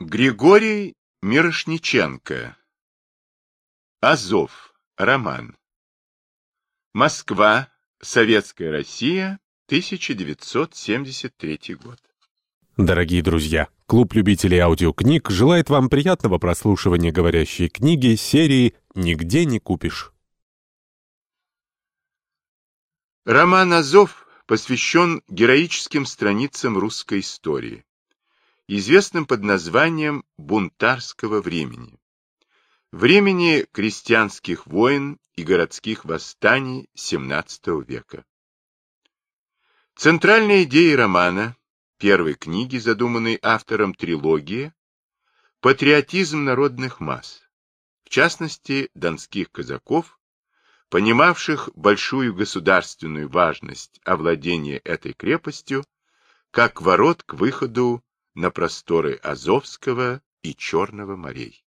Григорий Мирошниченко. Азов. Роман. Москва. Советская Россия. 1973 год. Дорогие друзья, клуб любителей аудиокниг желает вам приятного прослушивания говорящей книги серии «Нигде не купишь». Роман Азов посвящен героическим страницам русской истории известным под названием бунтарского времени. Времени крестьянских войн и городских восстаний XVII века. Центральная идея романа, первой книги, задуманной автором трилогии, патриотизм народных масс, в частности, донских казаков, понимавших большую государственную важность овладения этой крепостью, как ворот к выходу на просторы Азовского и Черного морей.